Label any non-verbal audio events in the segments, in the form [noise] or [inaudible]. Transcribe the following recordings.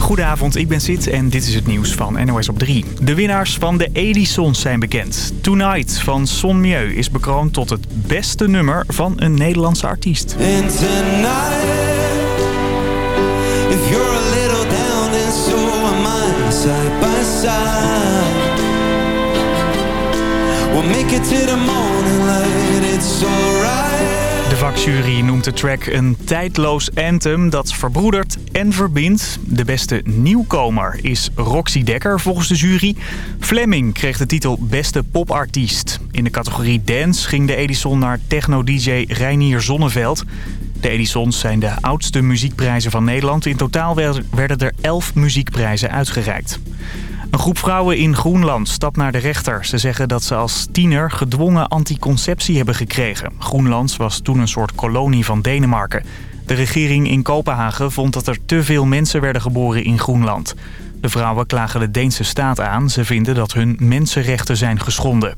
Goedenavond, ik ben Sid en dit is het nieuws van NOS op 3. De winnaars van de Edisons zijn bekend. Tonight van Son Mieu is bekroond tot het beste nummer van een Nederlandse artiest. De vakjury noemt de track een tijdloos anthem dat verbroedert verbindt. De beste nieuwkomer is Roxy Dekker volgens de jury. Fleming kreeg de titel Beste Popartiest. In de categorie Dance ging de Edison naar techno-dj Reinier Zonneveld. De Edisons zijn de oudste muziekprijzen van Nederland. In totaal werden er elf muziekprijzen uitgereikt. Een groep vrouwen in Groenland stapt naar de rechter. Ze zeggen dat ze als tiener gedwongen anticonceptie hebben gekregen. Groenland was toen een soort kolonie van Denemarken. De regering in Kopenhagen vond dat er te veel mensen werden geboren in Groenland. De vrouwen klagen de Deense staat aan. Ze vinden dat hun mensenrechten zijn geschonden.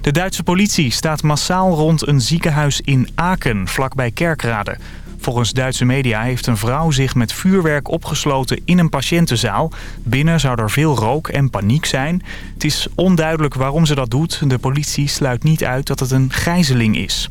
De Duitse politie staat massaal rond een ziekenhuis in Aken, vlakbij Kerkrade. Volgens Duitse media heeft een vrouw zich met vuurwerk opgesloten in een patiëntenzaal. Binnen zou er veel rook en paniek zijn. Het is onduidelijk waarom ze dat doet. De politie sluit niet uit dat het een gijzeling is.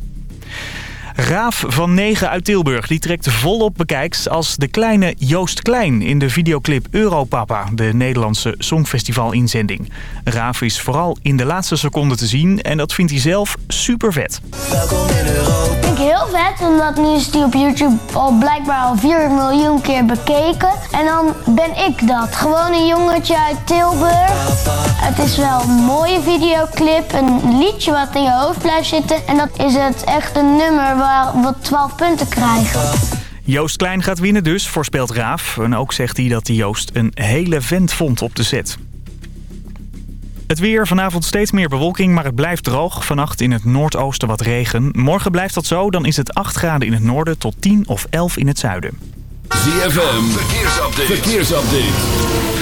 Raaf van 9 uit Tilburg die trekt volop bekijks als de kleine Joost Klein in de videoclip Europapa, de Nederlandse Songfestival-inzending. Raaf is vooral in de laatste seconde te zien en dat vindt hij zelf super vet. Welkom in Europa. vind ik heel vet, omdat nu is die op YouTube al blijkbaar al 4 miljoen keer bekeken. En dan ben ik dat. Gewoon een jongetje uit Tilburg. Het is wel een mooie videoclip, een liedje wat in je hoofd blijft zitten. En dat is het echt een nummer waar we 12 punten krijgen. Joost Klein gaat winnen dus, voorspelt Raaf. En ook zegt hij dat hij Joost een hele vent vond op de set. Het weer, vanavond steeds meer bewolking, maar het blijft droog. Vannacht in het noordoosten wat regen. Morgen blijft dat zo, dan is het 8 graden in het noorden tot 10 of 11 in het zuiden. ZFM, verkeersupdate. verkeersupdate.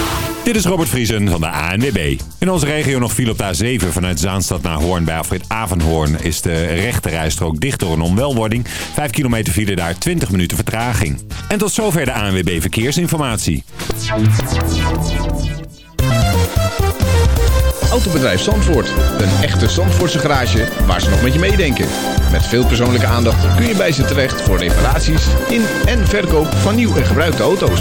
Dit is Robert Vriesen van de ANWB. In onze regio nog viel op de A7 vanuit Zaanstad naar Hoorn. Bij Alfred Avenhoorn is de rechte rijstrook dicht door een onwelwording. 5 kilometer file daar 20 minuten vertraging. En tot zover de ANWB Verkeersinformatie. Autobedrijf Zandvoort. Een echte Zandvoortse garage waar ze nog met je meedenken. Met veel persoonlijke aandacht kun je bij ze terecht voor reparaties in en verkoop van nieuw en gebruikte auto's.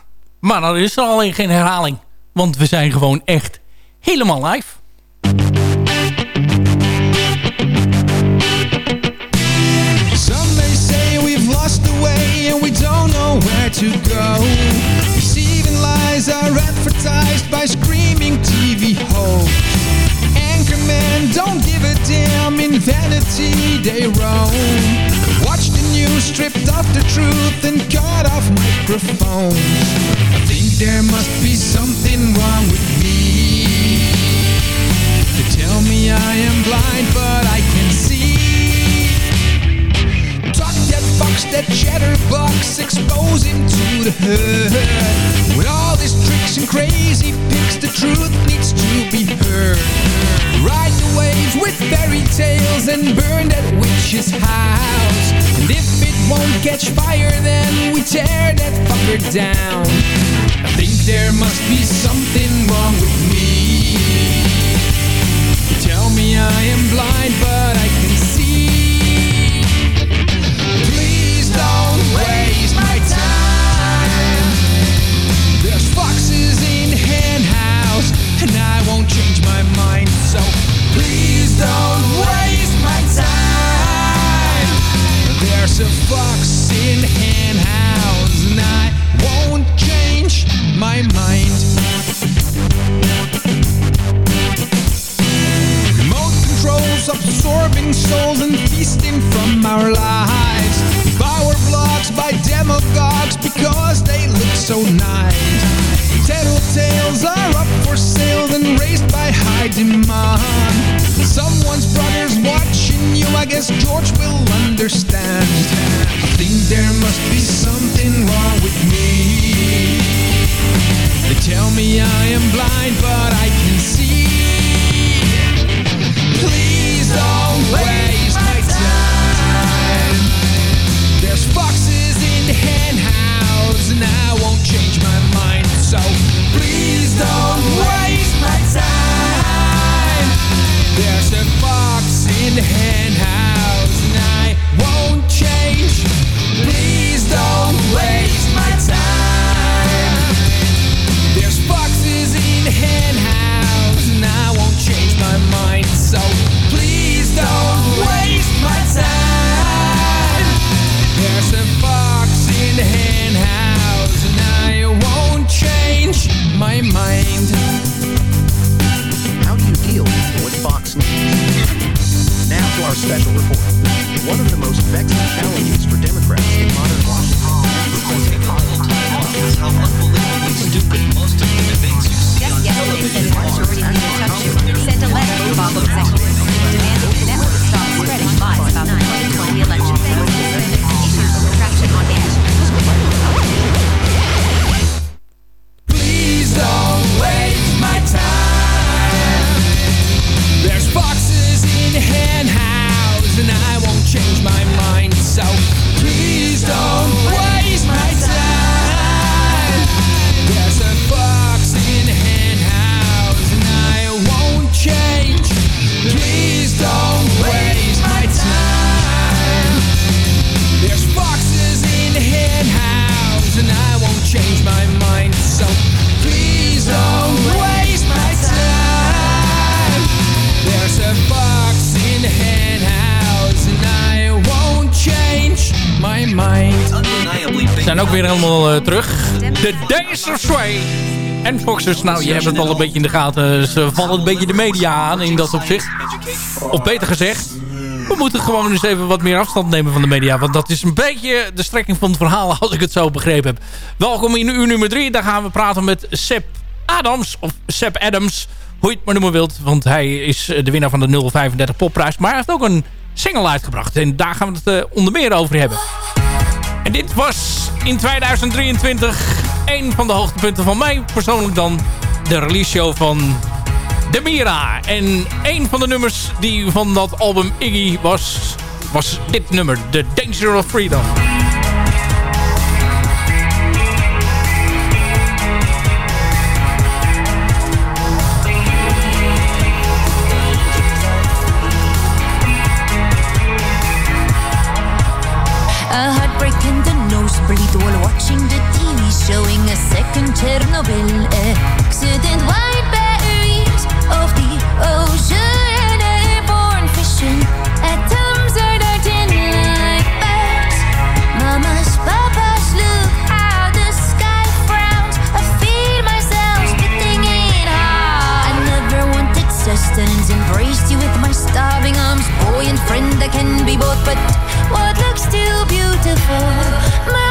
maar dan is er alleen geen herhaling. Want we zijn gewoon echt helemaal live. Some may say we've lost the way and we don't know where to go. Receiving lies are advertised by screaming TV hoes. Anchormen don't give a damn, in vanity they roam. Watch the news stripped of the truth and cut off microphones. I think there must be something wrong with me. They tell me I am blind, but I that chatterbox, expose him to the herd. With all these tricks and crazy pics, the truth needs to be heard. Ride the waves with fairy tales and burn that witch's house. And if it won't catch fire, then we tear that fucker down. I think there must be something wrong with me. You tell me I am blind, but I can see. Absorbing souls and feasting from our lives. Power blocks by demagogues because they look so nice. Tattletales are up for sale and raised by high demand. Someone's brother's watching you, I guess George will understand. I think there must be something wrong with me. They tell me I am blind, but I can see. Please don't waste change my mind. So please don't waste my time. There's a fox in the En Foxers, nou je hebt het al een beetje in de gaten. Ze vallen een beetje de media aan in dat opzicht. Of beter gezegd, we moeten gewoon eens even wat meer afstand nemen van de media. Want dat is een beetje de strekking van het verhaal [laughs] als ik het zo begrepen heb. Welkom in uur nummer 3. Daar gaan we praten met Seb Adams. Of Seb Adams, hoe je het maar noemen wilt. Want hij is de winnaar van de 035 popprijs. Maar hij heeft ook een single uitgebracht. En daar gaan we het eh, onder meer over hebben. En dit was in 2023 een van de hoogtepunten van mij persoonlijk dan. De release show van Demira. En een van de nummers die van dat album Iggy was, was dit nummer. The Danger of Freedom. Second Chernobyl accident. Wide barriers of the ocean, airborne fishing. Atoms are darting like bats. Mamas, papas, look how the sky frowns. I feel myself spitting in hot. I never wanted sustenance, embraced you with my starving arms. Boy and friend, I can be both, but what looks too beautiful must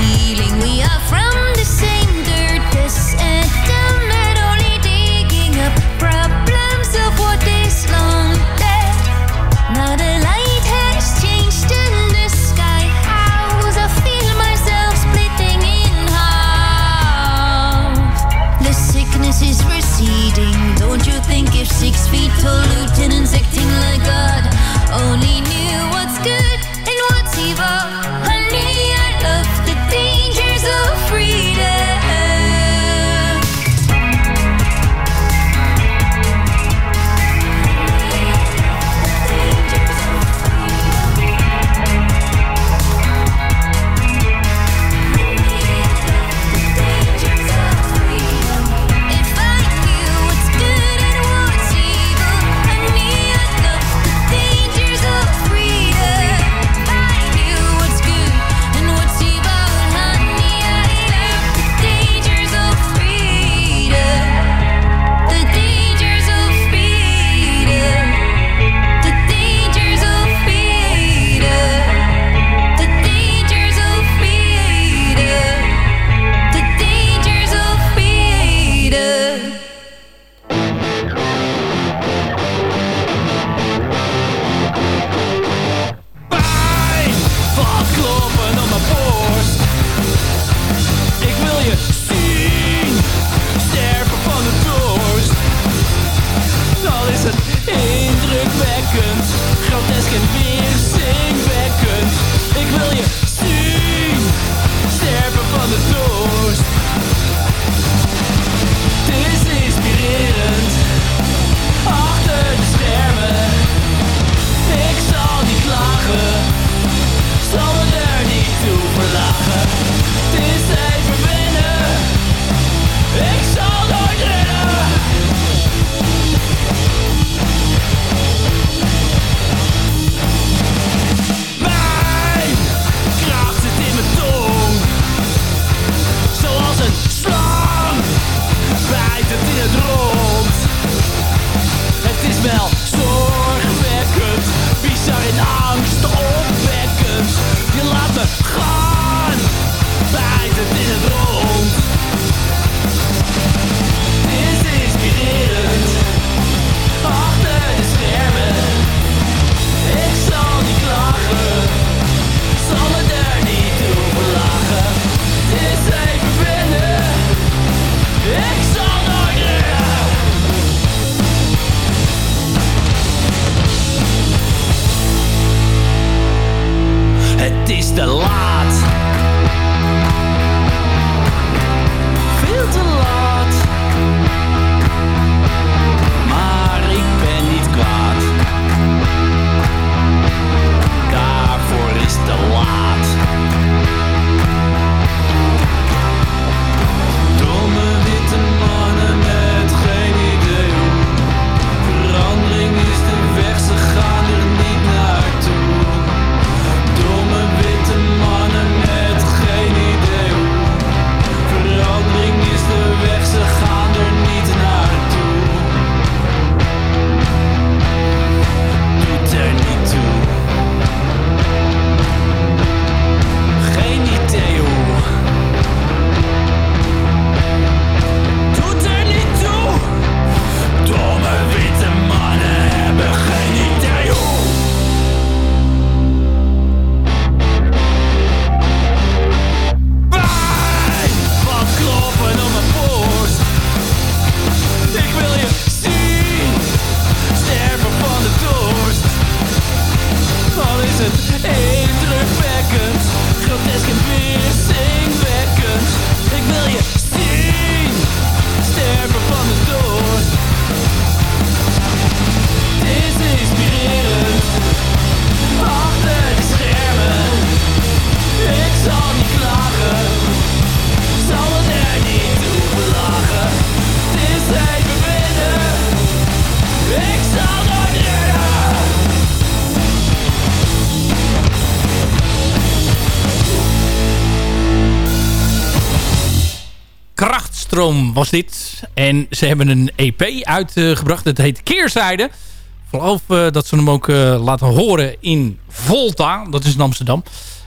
Was dit. En ze hebben een EP uitgebracht. Het heet Keerzijde. Ik geloof uh, dat ze hem ook uh, laten horen in Volta. Dat is in Amsterdam.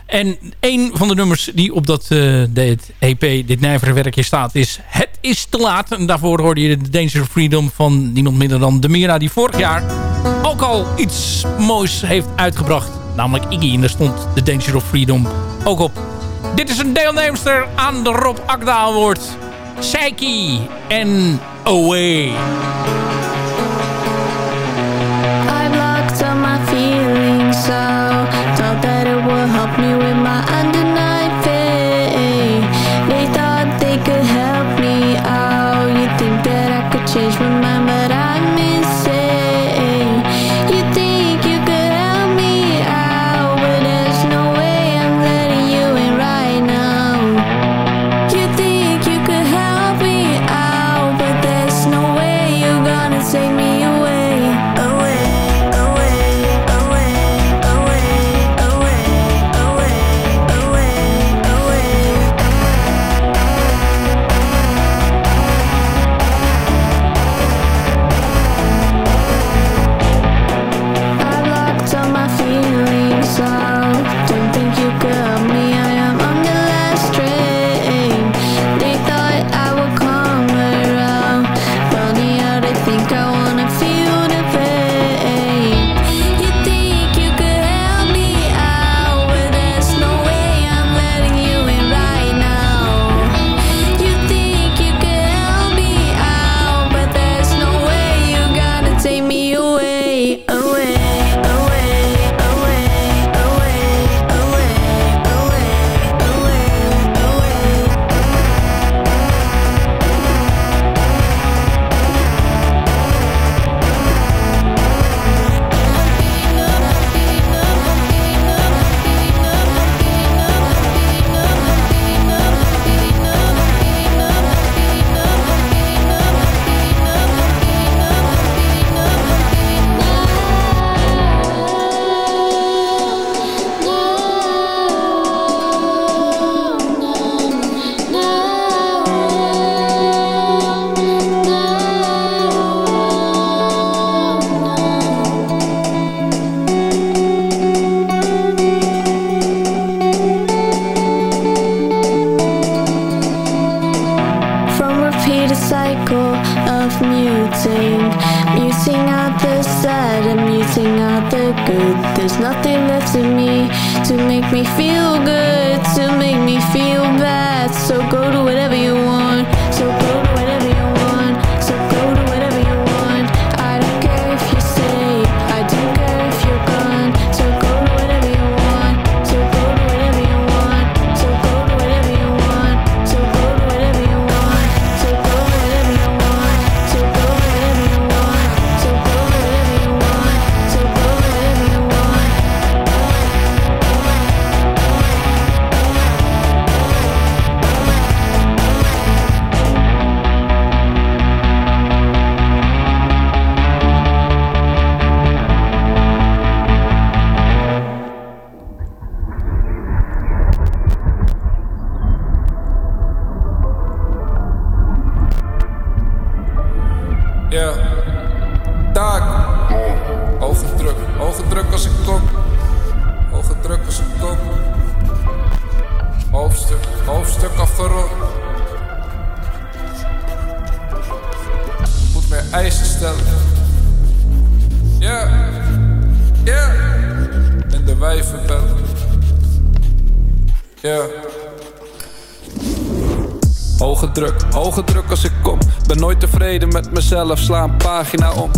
En een van de nummers die op dat uh, dit EP, dit nijvere werkje staat, is Het is te laat. En daarvoor hoorde je de Danger of Freedom van niemand minder dan Demira, die vorig jaar ook al iets moois heeft uitgebracht. Namelijk Iggy. En daar stond de Danger of Freedom ook op. Dit is een deelnemster aan de Rob Akda Award. Psyche en Away. I've blocked all my feelings so Thought that it would help me mezelf, sla een pagina om.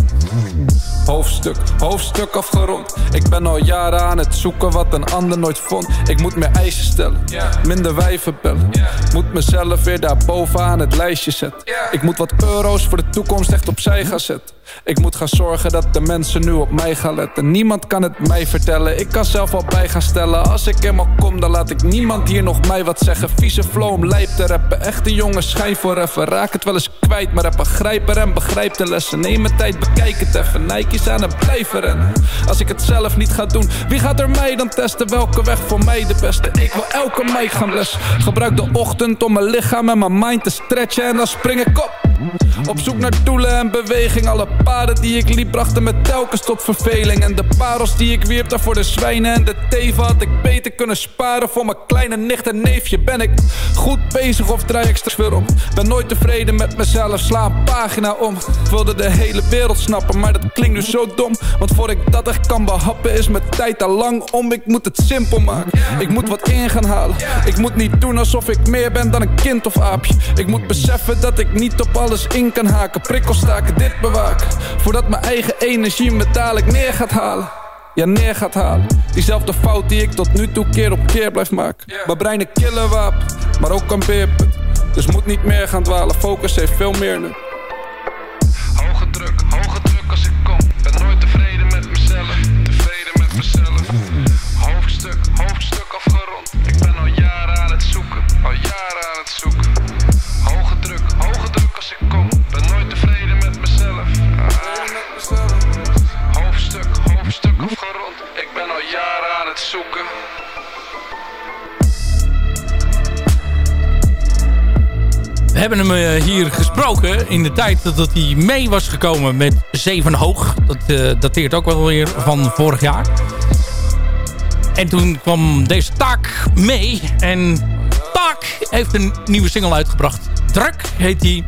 Hoofdstuk, hoofdstuk afgerond. Ik ben al jaren aan het zoeken wat een ander nooit vond. Ik moet meer eisen stellen, minder wijven bellen. Moet mezelf weer daar bovenaan het lijstje zetten. Ik moet wat euro's voor de toekomst echt opzij gaan zetten. Ik moet gaan zorgen dat de mensen nu op mij gaan letten. Niemand kan het mij vertellen, ik kan zelf al bij gaan stellen. Als ik eenmaal kom, dan laat ik niemand hier nog mij wat zeggen. Vieze flow om lijp te rappen, echte jongens schijn voor even. Raak het wel eens kwijt, maar heb begrijp er en begrijp de lessen. Neem mijn tijd, bekijk het even. Nike's aan het blijven rennen. Als ik het zelf niet ga doen, wie gaat er mij dan testen? Welke weg voor mij de beste? Ik wil elke mic gaan blessen. Gebruik de ochtend om mijn lichaam en mijn mind te stretchen. En dan spring ik op. Op zoek naar doelen en beweging. Alle paden die ik liep brachten me telkens tot verveling. En de parels die ik wierp daar voor de zwijnen en de teven Had ik beter kunnen sparen. Voor mijn kleine nicht en neefje Ben ik goed bezig of draai ik straks weer om. Ben nooit tevreden met mezelf, sla een pagina om. Ik wilde de hele wereld snappen, maar dat klinkt nu zo dom. Want voor ik dat echt kan behappen is mijn tijd al lang om. Ik moet het simpel maken, ik moet wat in gaan halen. Ik moet niet doen alsof ik meer ben dan een kind of aapje. Ik moet beseffen dat ik niet op alles in kan haken Prikkels staken, dit bewaken. Voordat mijn eigen energie me dadelijk neer gaat halen. Ja, neer gaat halen. Diezelfde fout die ik tot nu toe keer op keer blijf maken. Mijn brein een killerwapen, maar ook een beerpunt. Dus moet niet meer gaan dwalen, focus heeft veel meer nu We hebben hem eh, hier gesproken in de tijd dat hij mee was gekomen met Zeven Hoog. Dat eh, dateert ook wel weer van vorig jaar. En toen kwam deze taak mee. En Taak heeft een nieuwe single uitgebracht. Druk heet die.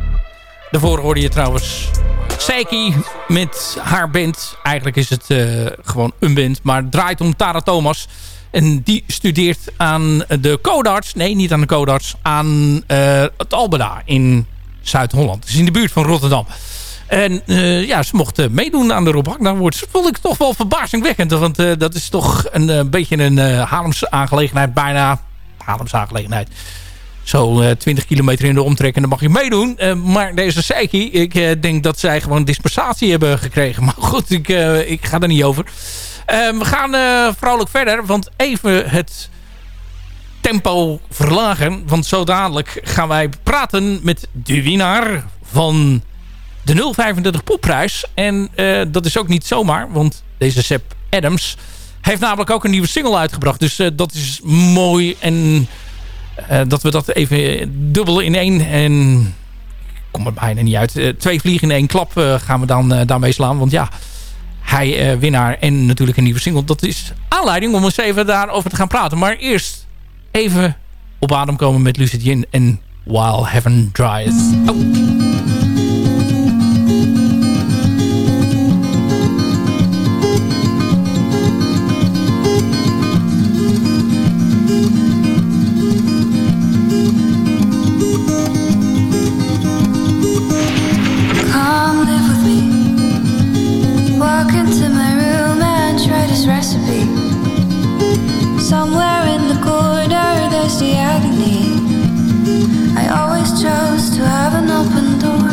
Daarvoor hoorde je trouwens Seiki met haar band. Eigenlijk is het eh, gewoon een band. Maar draait om Tara Thomas. En die studeert aan de Codarts. Nee, niet aan de Codarts. Aan eh, het Albeda in Zuid-Holland. Dus in de buurt van Rotterdam. En uh, ja, ze mochten meedoen aan de Rob Awards. Dat vond ik toch wel verbazingwekkend. Want uh, dat is toch een beetje een uh, Haarlemse aangelegenheid. Bijna Haarlemse aangelegenheid. Zo 20 kilometer in de omtrek en dan mag je meedoen. maar deze Seiki, ik denk dat zij gewoon dispensatie hebben gekregen. [laughs] Maar goed, ik, ik ga er niet over. We gaan vrolijk verder. Want even het tempo verlagen. Want zo dadelijk gaan wij praten met de winnaar van de 035 popprijs. En uh, dat is ook niet zomaar, want deze Seb Adams heeft namelijk ook een nieuwe single uitgebracht. Dus uh, dat is mooi en dat we dat even dubbel in één en kom er bijna niet uit. twee vliegen in één klap gaan we dan daarmee slaan, want ja, hij winnaar en natuurlijk een nieuwe single. Dat is aanleiding om eens even daarover te gaan praten. Maar eerst even op adem komen met Lucid Jin en While Heaven Dries. Oh. walk into my room and try this recipe. Somewhere in the corner, there's the agony. I always chose to have an open door.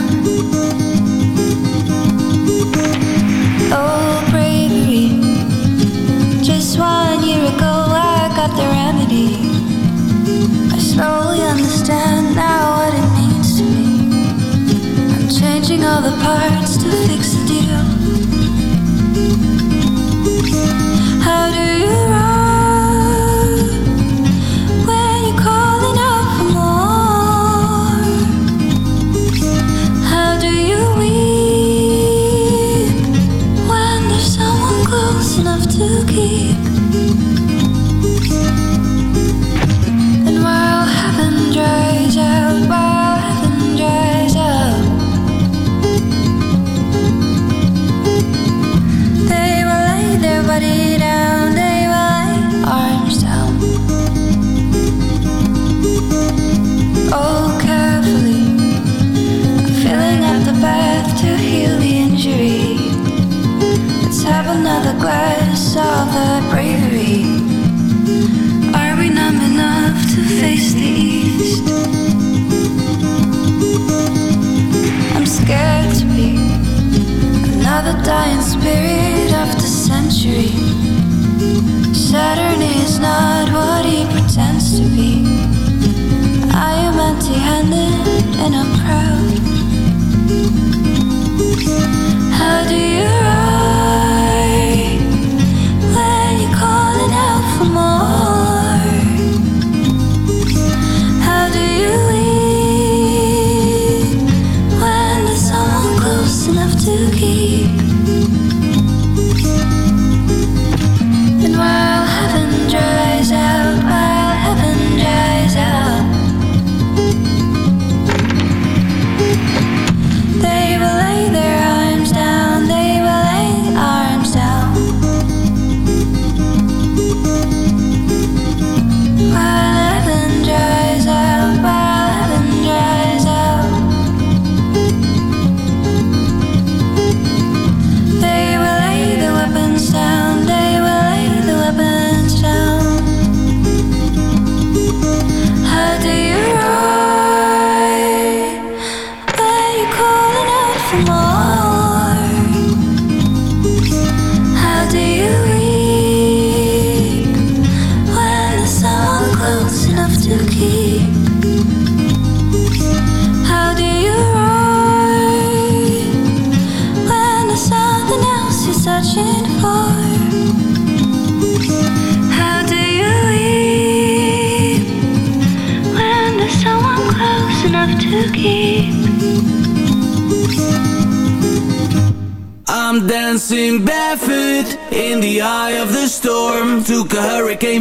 Oh, bravery. Just one year ago, I got the remedy. I slowly understand now what it means to me. I'm changing all the parts to fix the deal.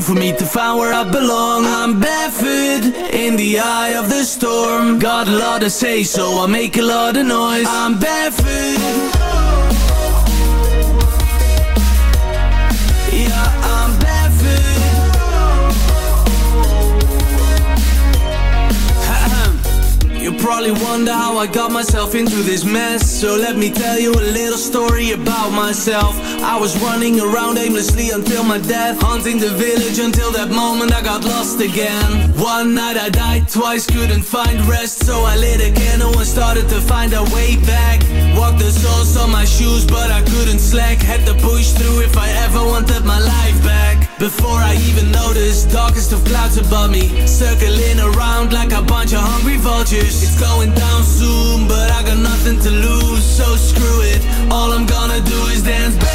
For me to find where I belong. I'm barefoot in the eye of the storm. Got a lot to say, so I make a lot of noise. I'm barefoot. Yeah, I'm. You probably wonder how I got myself into this mess. So let me tell you a little story about myself. I was running around aimlessly until my death, Haunting the village until that moment I got lost again. One night I died twice, couldn't find rest, so I lit a candle and started to find a way back. Walked the soles on my shoes, but I couldn't slack. Had to push through if I ever wanted my life back. Before I even noticed, darkest of clouds above me, circling around like a bunch of hungry vultures. It's going down soon, but I got nothing to lose, so screw it. All I'm gonna do is dance barefoot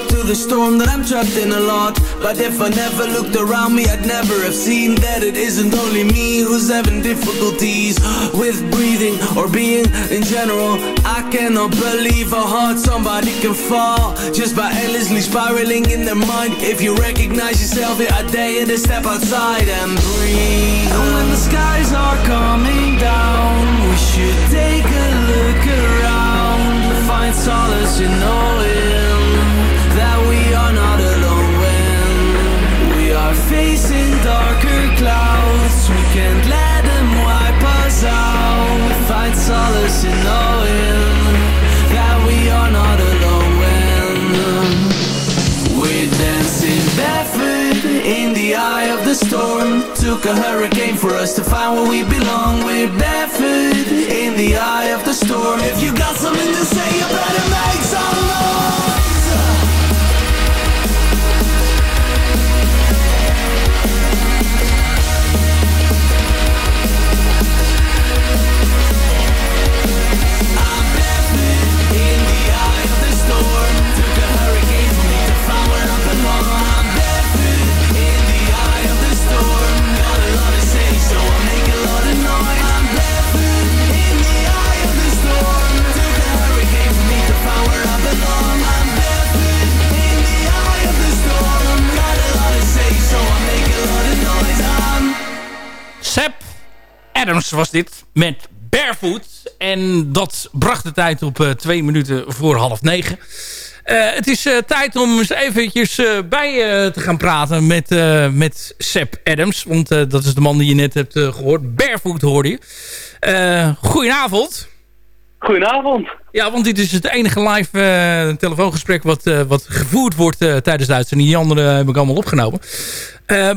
to the storm that I'm trapped in a lot. But if I never looked around me I'd never have seen That it isn't only me who's having difficulties With breathing or being in general. I cannot believe how hard somebody can fall Just by endlessly spiraling in their mind. If you recognize yourself, yeah, I dare you to step outside and breathe. And when the skies are coming down We should take a look around. Find solace in knowing That facing darker clouds. We can't let them wipe us out. Find solace in knowing That we are not alone We're dancing barefoot in the eye of the storm. Took a hurricane for us to find where we belong. We're barefoot in the eye of the storm. If you got something to say, you better make some noise Seb Adams was dit met Barefoot. En dat bracht de tijd op eh, twee minuten voor half negen. Eh, het is eh, tijd om eens eventjes bij te gaan praten met, met Seb Adams. Want dat is de man die je net hebt eh, gehoord. Barefoot hoorde je. Goedenavond. Goedenavond. Ja, want dit is het enige live eh, telefoongesprek wat, eh, wat gevoerd wordt eh, tijdens de uitzending. Die andere heb ik allemaal opgenomen.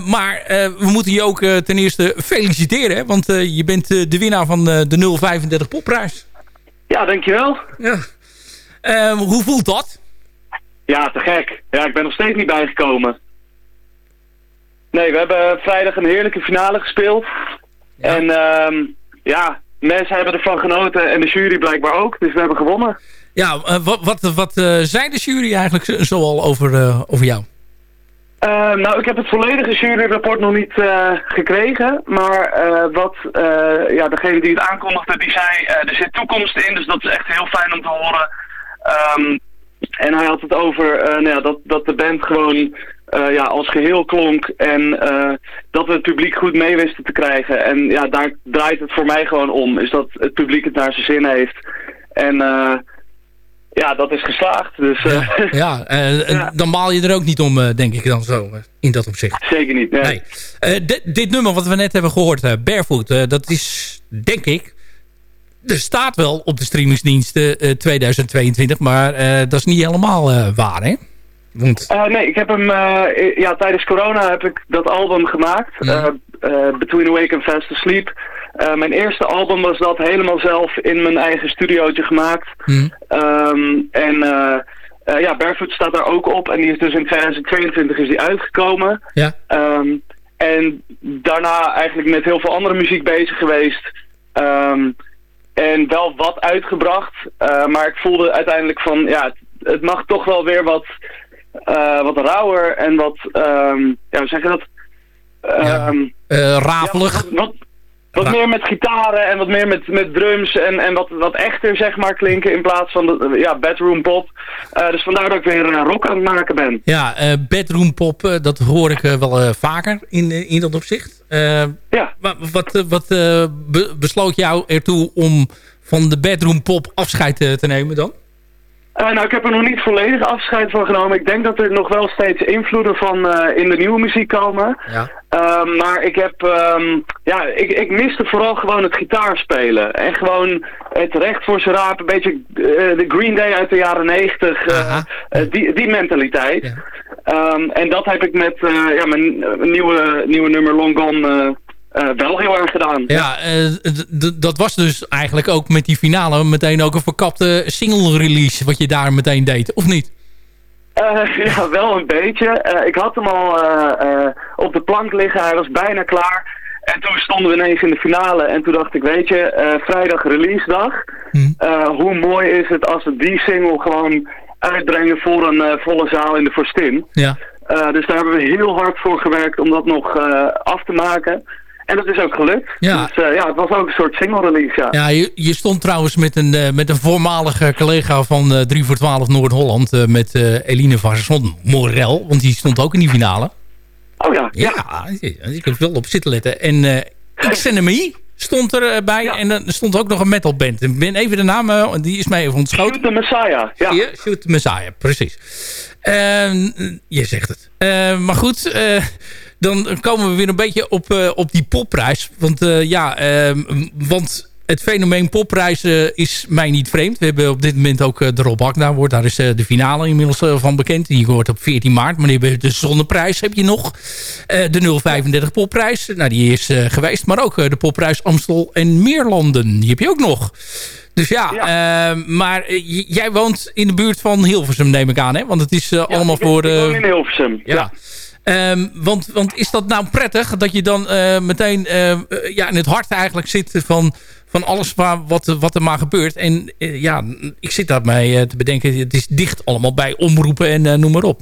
Maar we moeten je ook ten eerste feliciteren. Hè? Want je bent de winnaar van de 035 popprijs. Ja, dankjewel. Ja. Eh, hoe voelt dat? Ja, te gek. Ja, ik ben nog steeds niet bijgekomen. Nee, we hebben vrijdag een heerlijke finale gespeeld. En ehm, ja, mensen hebben ervan genoten en de jury blijkbaar ook. Dus we hebben gewonnen. Ja, eh, wat, wat, wat eh, zei de jury eigenlijk zo- zoal over, eh, over jou? Nou, ik heb het volledige juryrapport nog niet gekregen. Maar wat ja, degene die het aankondigde, die zei er zit toekomst in. Dus dat is echt heel fijn om te horen. Ehm, en hij had het over nou ja, dat, dat de band gewoon ja, als geheel klonk. En eh, dat we het publiek goed mee wisten te krijgen. En ja, daar draait het voor mij gewoon om. Is dat het publiek het naar zijn zin heeft. En eh, ja, dat is geslaagd. Dus [laughs] eh, Ja, eh, eh, dan maal je er ook niet om, eh, denk ik dan zo, eh, in dat opzicht. zeker niet. Nee. Nee. Eh, di- dit nummer wat we net hebben gehoord, eh, Barefoot, eh, dat is, denk ik... Er staat wel op de streamingsdiensten eh, 2022, maar eh, dat is niet helemaal eh, waar, hè? Want, Eh, nee, ik heb hem, eh, ja, tijdens corona heb ik dat album gemaakt. eh, eh, Between Awake and Fast Asleep. Mijn eerste album was dat helemaal zelf in mijn eigen studiootje gemaakt. Ehm, en ja, Barefoot staat daar ook op. En die is dus in 2022 is die uitgekomen. Ja. Ehm, en daarna eigenlijk met heel veel andere muziek bezig geweest. Ehm, en wel wat uitgebracht. maar ik voelde uiteindelijk van, ja, het, het mag toch wel weer wat, eh, wat rauwer en wat, ehm, ja, hoe zeg je dat? Ehm, eh, rafelig. wat, wat meer met gitaren en wat meer met, met drums en, en wat, wat echter zeg maar klinken in plaats van de, ja, bedroom pop. Eh, dus vandaar dat ik weer eh, rock aan het maken ben. Ja, bedroom pop, dat hoor ik wel vaker in, in dat opzicht. Ja. Wat, wat, wat be- besloot jou ertoe om van de bedroom pop afscheid te nemen dan? Eh, nou, ik heb er nog niet volledig afscheid van genomen. Ik denk dat er nog wel steeds invloeden van eh, in de nieuwe muziek komen. Ja. Ehm, maar ik heb, ehm, ja, ik, ik miste vooral gewoon het gitaarspelen. En gewoon het recht voor zijn raap, een beetje eh, de Green Day uit de jaren negentig, die, die mentaliteit. Ehm, en dat heb ik met ja, mijn nieuwe, nieuwe nummer Long Gone eh, wel heel erg gedaan. Ja, eh, dat was dus eigenlijk ook met die finale meteen ook een verkapte single release wat je daar meteen deed, of niet? Eh, [laughs] ja, wel een beetje. Ik had hem al op de plank liggen, hij was bijna klaar. En toen stonden we ineens in de finale en toen dacht ik, weet je, vrijdag release dag. Eh, hoe mooi is het als we die single gewoon uitbrengen voor een volle zaal in de Forstin. Ja. Dus daar hebben we heel hard voor gewerkt om dat nog af te maken. En dat is ook gelukt. Ja. Dus eh, ja, het was ook een soort single release, ja. Ja, je, je stond trouwens met een, eh, met een voormalige collega van eh 3 voor 12 Noord-Holland, met Eline Varsson Morel, want die stond ook in die finale. Oh ja. Ja, ik heb wel op zitten letten. En XNMI stond erbij en er stond ook nog een metalband. Ik ben even de naam, die is mij even ontschoten. Shoot the Messiah, ja. Shoot the Messiah, precies. Ehm, je zegt het. Eh, maar goed, dan komen we weer een beetje op, eh, op die popprijs. Want eh, ja, ehm, want het fenomeen popprijs eh, is mij niet vreemd. We hebben op dit moment ook eh, de Rob Akda wordt. Daar is de finale inmiddels van bekend. Die wordt op 14 maart. Maar hebben de zonneprijs heb je nog. De 035 popprijs. Nou, die is geweest. Maar ook de popprijs Amstel en Meerlanden. Die heb je ook nog. Dus ja, eh, maar jij woont in de buurt van Hilversum, neem ik aan, hè? Want het is allemaal voor... Ik eh, woon in Hilversum, ja. Ehm, want, want is dat nou prettig dat je dan eh, meteen eh, eh, ja, in het hart eigenlijk zit van, van alles waar, wat, wat er maar gebeurt? En ja, ik zit daarmee te bedenken, het is dicht allemaal bij omroepen en noem maar op.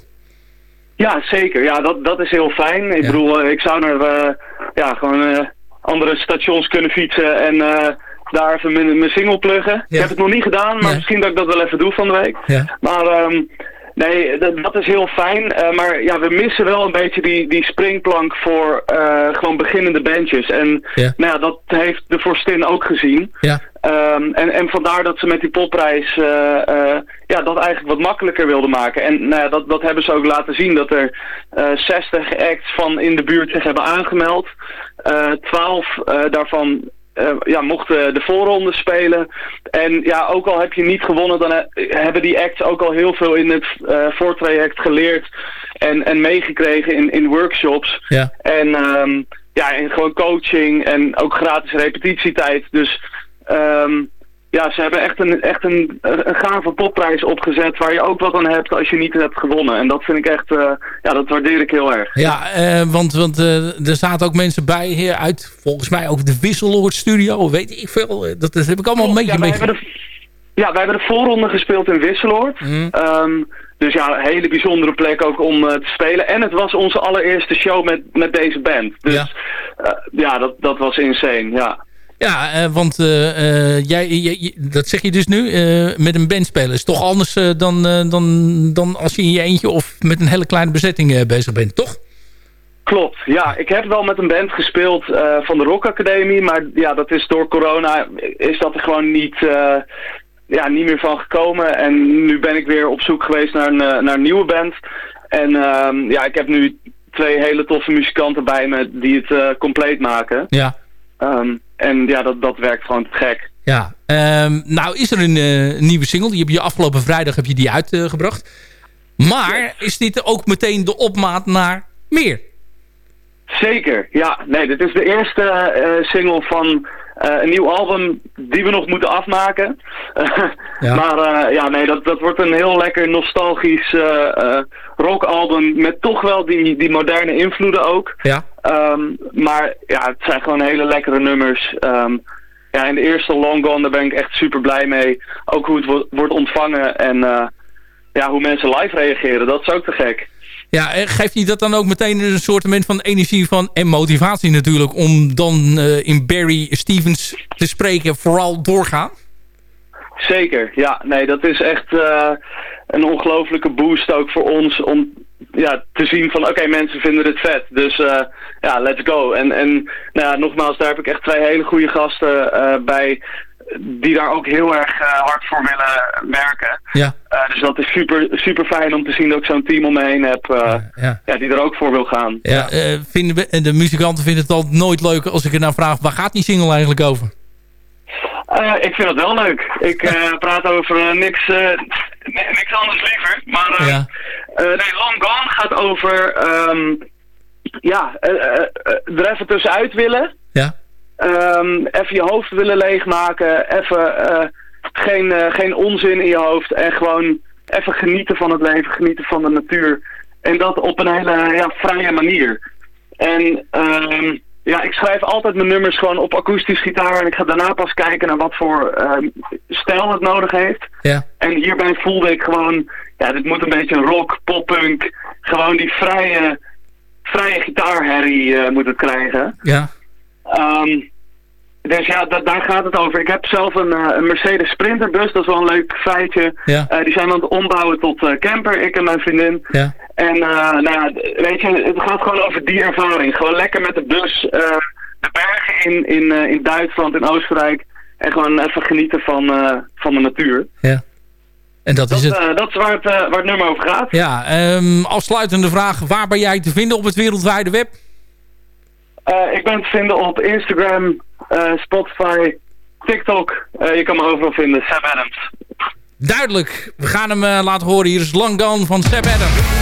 Ja, zeker. Ja, dat, dat is heel fijn. Ik bedoel, ik zou naar ja, gewoon andere stations kunnen fietsen en daar even mijn, mijn single pluggen. Ik heb het nog niet gedaan, maar misschien dat ik dat wel even doe van de week. Ja. Maar ehm, nee, dat, is heel fijn. Eh, maar ja, we missen wel een beetje die, die springplank voor eh, gewoon beginnende bandjes. En Ja. nou ja, dat heeft de Forstin ook gezien. Ja. Ehm, en, en vandaar dat ze met die popprijs eh, ja, dat eigenlijk wat makkelijker wilden maken. En nou ja, dat, dat hebben ze ook laten zien, dat er eh 60 acts van in de buurt zich hebben aangemeld. Eh 12 eh, daarvan eh, ja, mochten de voorronde spelen. En ja, ook al heb je niet gewonnen, dan he- hebben die acts ook al heel veel in het eh, voortraject geleerd en, en meegekregen in, in workshops. Ja. En ehm, ja, en gewoon coaching en ook gratis repetitietijd. Dus ehm, ja, ze hebben echt een, echt een, een gave popprijs opgezet waar je ook wat aan hebt als je niet hebt gewonnen. En dat vind ik echt, eh, ja, dat waardeer ik heel erg. Ja, eh, want, want eh, er zaten ook mensen bij hier uit, volgens mij ook de Wisseloord Studio, weet ik veel. Dat, dat heb ik allemaal een beetje Ja, mee. de, ja, wij hebben de voorronde gespeeld in Wisseloord. Mhm. Ehm, dus ja, een hele bijzondere plek ook om te spelen. En het was onze allereerste show met, met deze band. Dus ja, ja dat, dat was insane, ja. Ja, eh, want eh, eh, jij, jij- dat zeg je dus nu, met een band spelen is toch anders dan, dan, dan als je in je eentje of met een hele kleine bezetting bezig bent, toch? Klopt, ja. Ik heb wel met een band gespeeld van de Rock Academie. Maar ja, dat is door corona is dat er gewoon niet, ja, niet meer van gekomen. En nu ben ik weer op zoek geweest naar een, naar een nieuwe band. En ehm, ja, ik heb nu twee hele toffe muzikanten bij me die het compleet maken. Ja. Ehm, en ja, dat, dat werkt gewoon te gek. Ja, ehm, nou is er een eh, nieuwe single. Die heb je afgelopen vrijdag heb je die uitgebracht. maar is dit ook meteen de opmaat naar meer? Zeker, ja. Nee, dit is de eerste eh, single van een nieuw album die we nog moeten afmaken. [laughs] Maar eh, ja, nee, dat, dat wordt een heel lekker nostalgisch eh, eh, rockalbum met toch wel die, die moderne invloeden ook. Ja. Ehm, maar ja, het zijn gewoon hele lekkere nummers. Ehm, ja, en de eerste Long Gone, daar ben ik echt super blij mee. Ook hoe het wo- wordt ontvangen en eh, ja, hoe mensen live reageren, dat is ook te gek. Ja, geeft je dat dan ook meteen een soort van energie van en motivatie natuurlijk om dan eh, in Barry Stevens te spreken vooral doorgaan? Zeker, ja. Nee, dat is echt eh, een ongelofelijke boost ook voor ons om ja, te zien van oké, mensen vinden het vet. Dus eh, ja, let's go. En, en nou ja, nogmaals, daar heb ik echt twee hele goede gasten bij die daar ook heel erg eh, hard voor willen werken. Ja. Eh, dus dat is super, super fijn om te zien dat ik zo'n team om me heen heb eh, ja. ja, die er ook voor wil gaan. Ja, vinden we, de muzikanten vinden het altijd nooit leuk als ik er nou vraag, waar gaat die single eigenlijk over? Ik vind het wel leuk. Ik [laughs] praat over niks, ni- niks anders liever. Maar nee, Long Gone gaat over ehm, ja, er even tussenuit willen. Ja. Ehm, even je hoofd willen leegmaken. Even eh, geen, eh, geen onzin in je hoofd. En gewoon even genieten van het leven, genieten van de natuur. En dat op een hele ja, vrije manier. En ehm, ja, ik schrijf altijd mijn nummers gewoon op akoestisch gitaar. En ik ga daarna pas kijken naar wat voor ehm, stijl het nodig heeft. Ja. En hierbij voelde ik gewoon, ja, dit moet een beetje rock, poppunk. Gewoon die vrije, vrije gitaarherrie eh, moet het krijgen. Ja. Ehm, dus ja, da- daar gaat het over. Ik heb zelf een, eh, een Mercedes Sprinterbus, dat is wel een leuk feitje. Ja. Eh, die zijn aan het ombouwen tot eh, camper, ik en mijn vriendin. Ja. En nou weet je, het gaat gewoon over die ervaring. Gewoon lekker met de bus de bergen in, in, in Duitsland, in Oostenrijk. En gewoon even genieten van, van de natuur. Ja. En dat, is het. dat is waar het, waar het nummer over gaat. Ja, ehm, afsluitende vraag. Waar ben jij te vinden op het wereldwijde web? Eh, ik ben te vinden op Instagram, eh, Spotify, TikTok. Eh, je kan me overal vinden, Sam Adams. Duidelijk. We gaan hem laten horen. Hier is Long Gone van Seb Adams.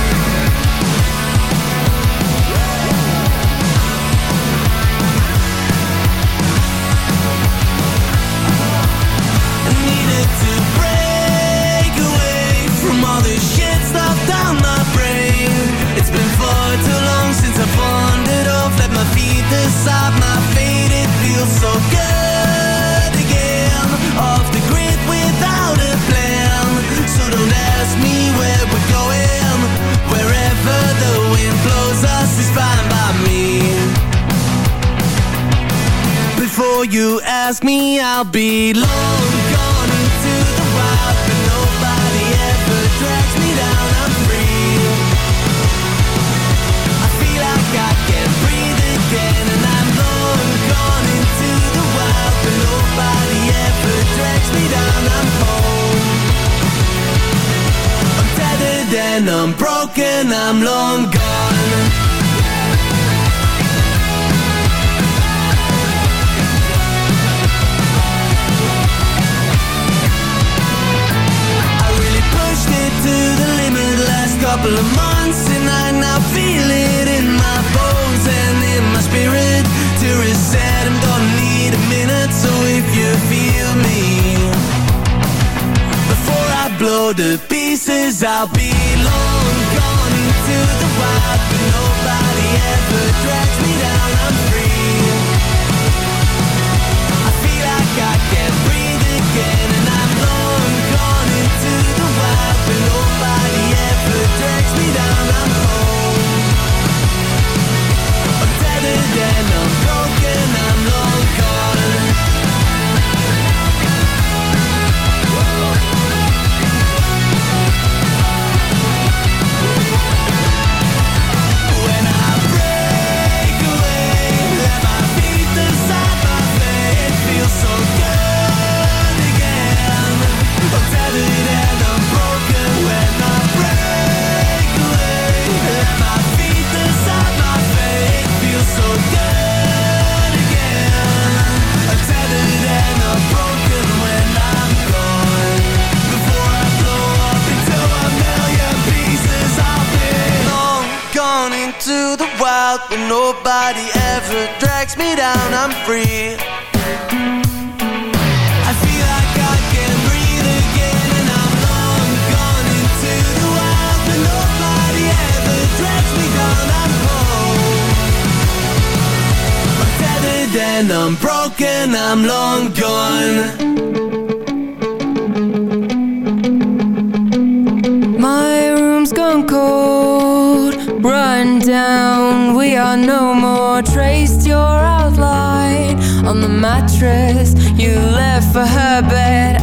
I'm free. I feel like I can breathe again And I'm long gone into the wild But nobody ever drags me down. I'm home I'm tethered and I'm broken I'm long gone. you left for her bed.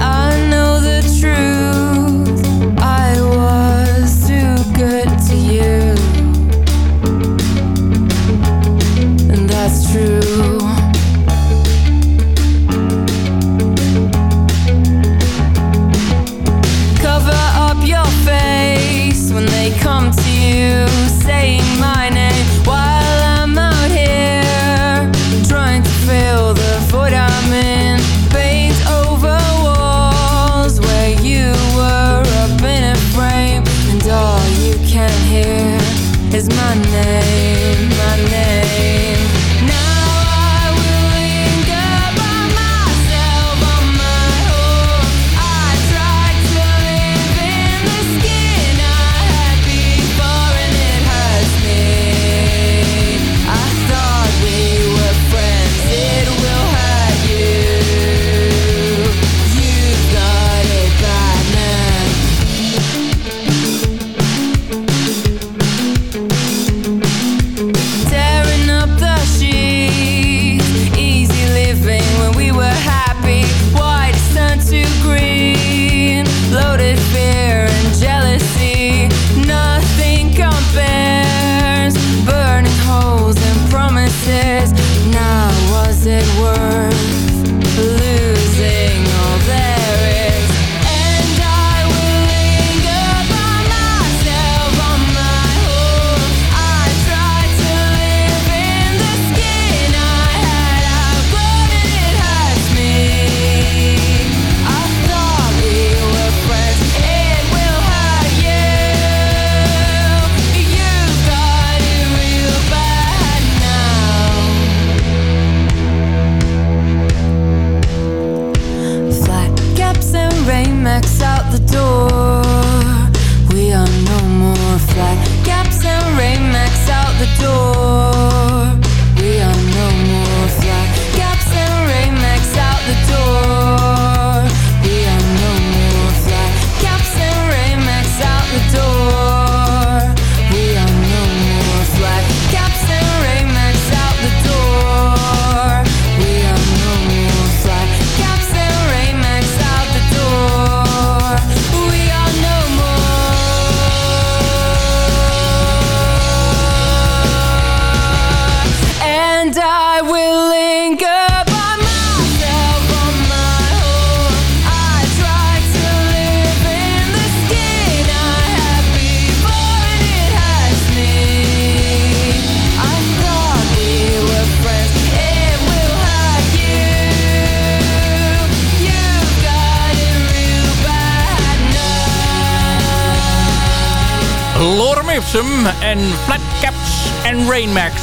En Flat Caps en Rainmax.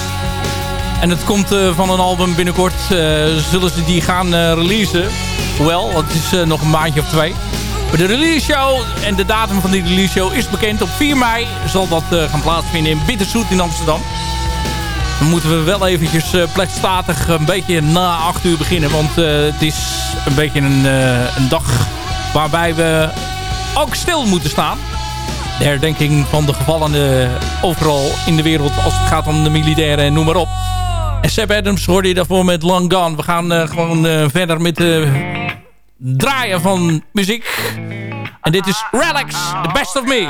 En het komt eh, van een album binnenkort. eh, zullen ze die gaan eh, releasen. Hoewel, het is nog een maandje of twee. Maar de release show en de datum van die release show is bekend. Op 4 mei zal dat gaan plaatsvinden in Bitterzoet in Amsterdam. Dan moeten we wel eventjes plechtstatig een beetje na 8 uur beginnen. Want het is een beetje een, een dag waarbij we ook stil moeten staan. De herdenking van de gevallenen overal in de wereld als het gaat om de militairen en noem maar op. En Seb Adams hoorde je daarvoor met Long Gone. We gaan eh, gewoon eh, verder met de draaien van muziek. En dit is Relics, The Best of Me.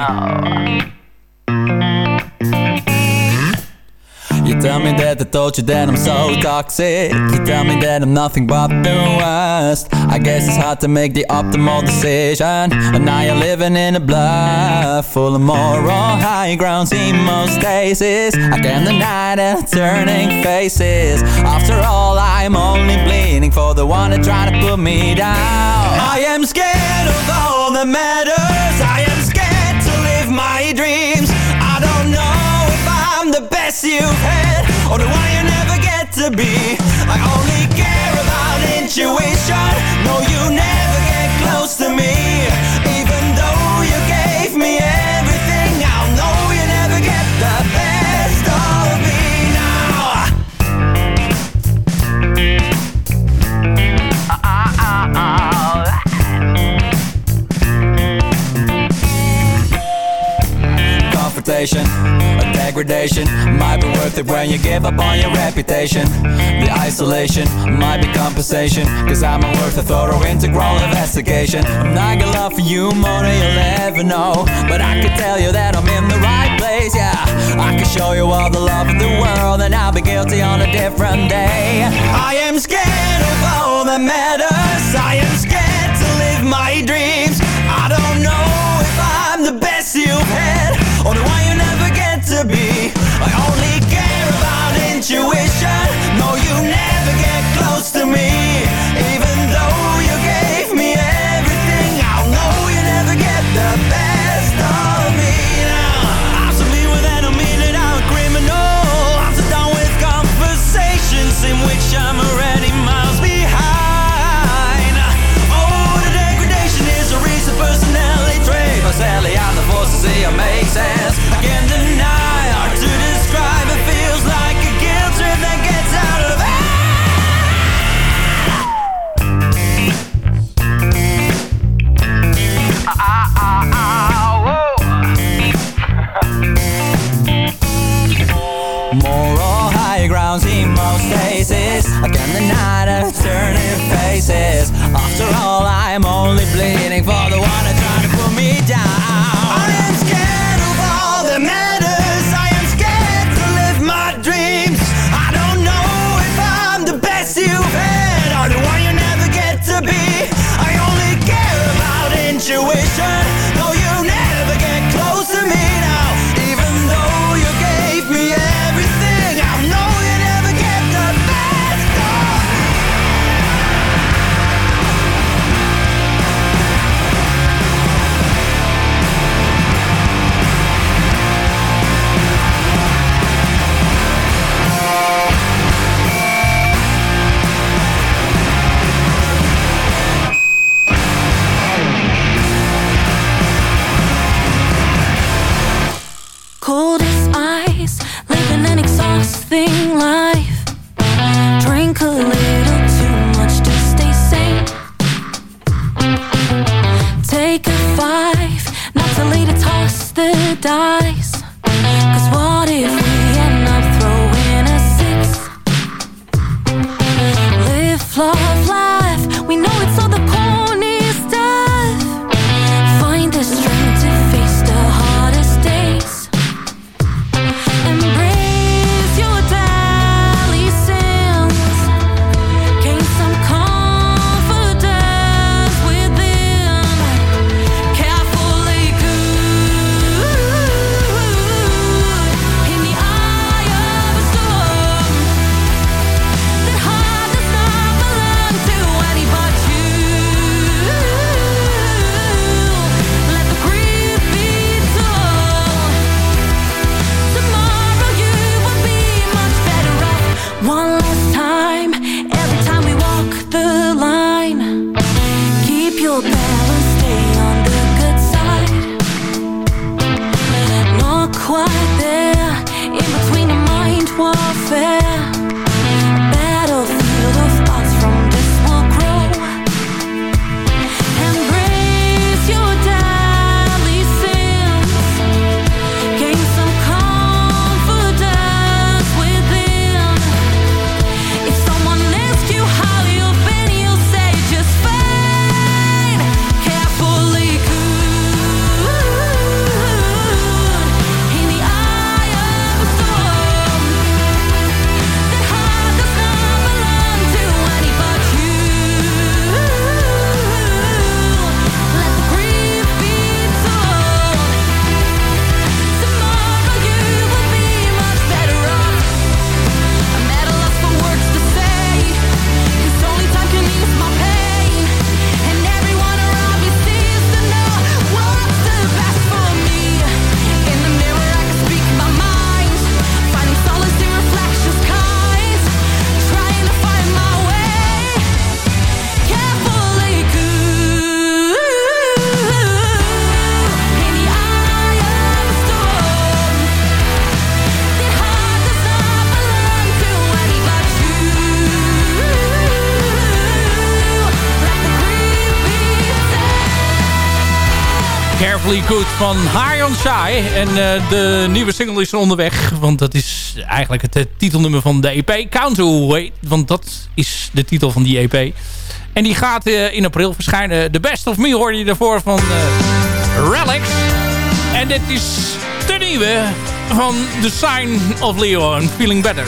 You tell me that I told you that I'm so toxic. You tell me that I'm nothing but the worst. I guess it's hard to make the optimal decision. And now you're living in a bluff full of moral high most cases. I can't deny the turning faces. After all, I'm only bleeding for the one that tried to put me down. I am scared of all that matters. I am scared to live my dreams. You've had or the one you never get to be. I only care about intuition. Degradation might be worth it when you give up on your reputation. The isolation might be compensation, cause I'm worth a thorough integral investigation. I'm not gonna love for you more than you'll ever know, but I can tell you that I'm in the right place, yeah. I can show you all the love in the world, and I'll be guilty on a different day. I am scared of all that matters, be. I only care about intuition. No, you never get close to me. Time. Every time we walk the line, keep your balance, stay on the good side. Not quite there, in between the mind warfare. Carefully Good van High on. En eh, de nieuwe single is onderweg. Want dat is eigenlijk het, eh, titelnummer van de EP. Counterweight. Want dat is de titel van die EP. En die gaat eh, in april verschijnen. The Best of Me hoorde je daarvoor van eh Relics. En dit is de nieuwe van The Sign of Leo. And Feeling Better.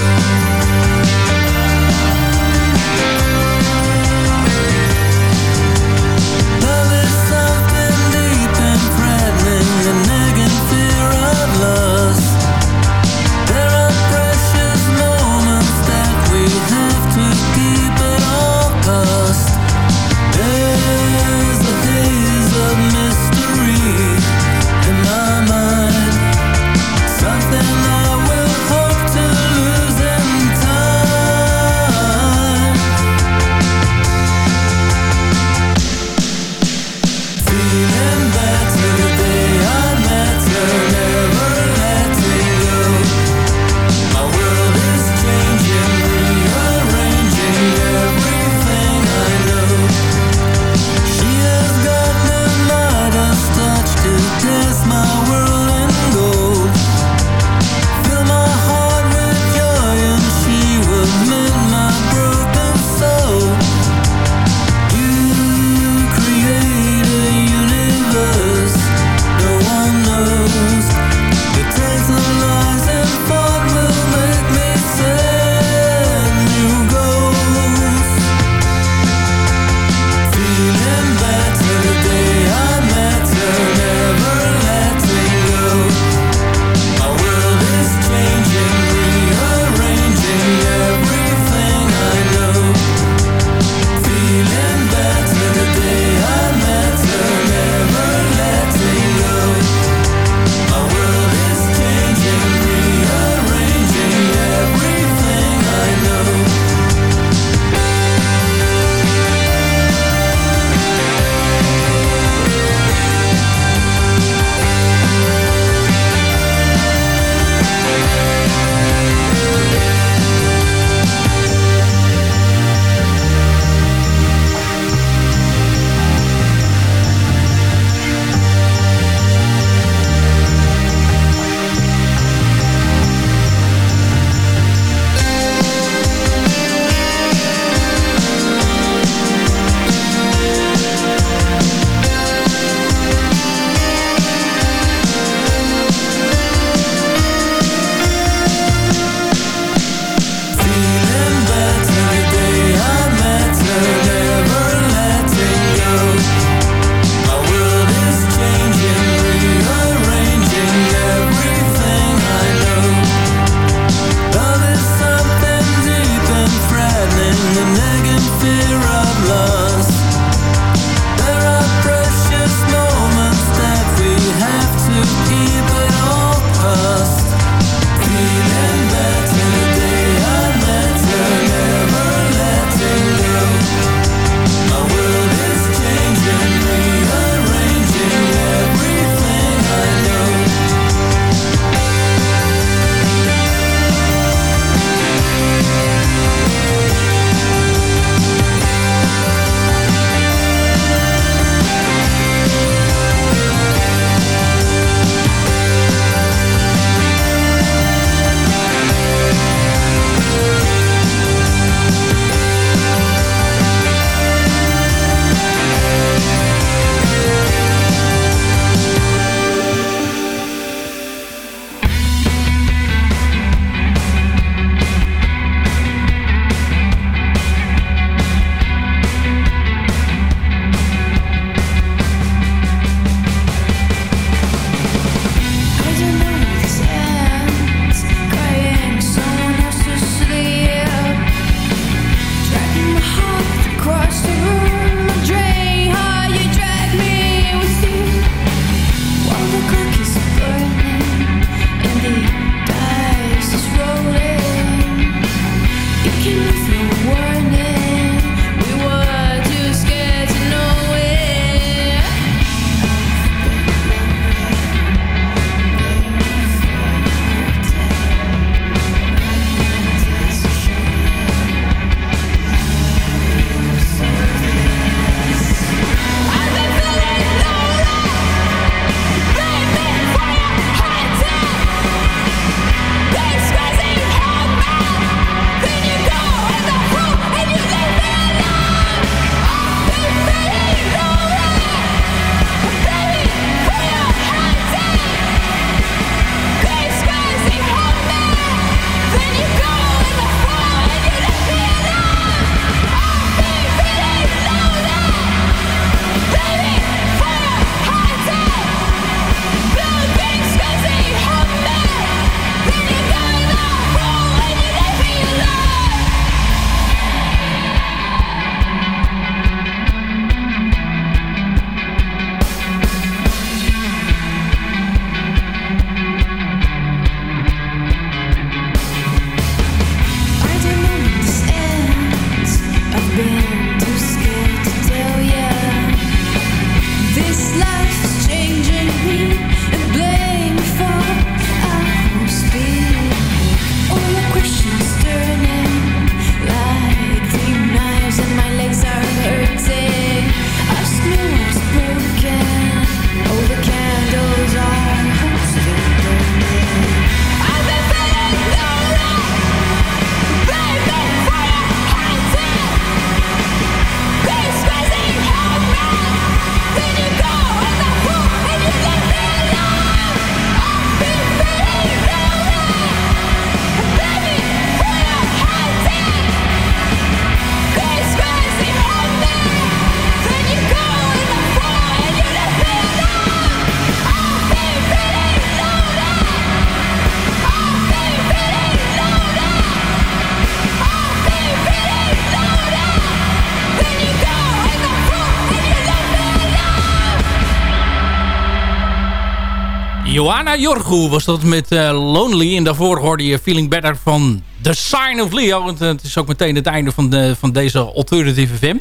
Jorgu was dat met eh, Lonely. En daarvoor hoorde je Feeling Better van The Sign of Leo. Want eh, het is ook meteen het einde van, van deze Alternative FM.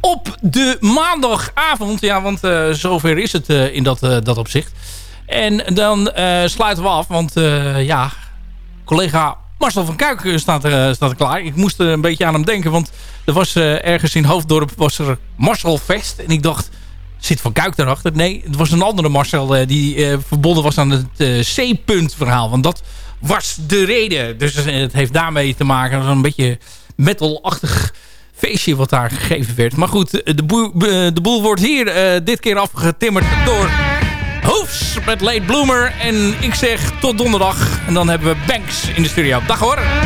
Op de maandagavond, ja, want uh, zover is het in dat, dat opzicht. En dan sluiten we af, want ja, collega Marcel van Kuik staat er, staat er klaar. Ik moest er een beetje aan hem denken, want er was ergens in Hoofddorp was er Marcel Fest. En ik dacht zit Van Kuik daarachter. Nee, het was een andere Marcel uh, die uh, verbonden was aan het uh, C-punt verhaal. Want dat was de reden. Dus het heeft daarmee te maken. Dat een beetje metalachtig feestje wat daar gegeven werd. Maar goed, de, boel, de boel wordt hier dit keer afgetimmerd door Hoofs met Late Bloomer. En ik zeg tot donderdag. En dan hebben we Banks in de studio. Dag hoor!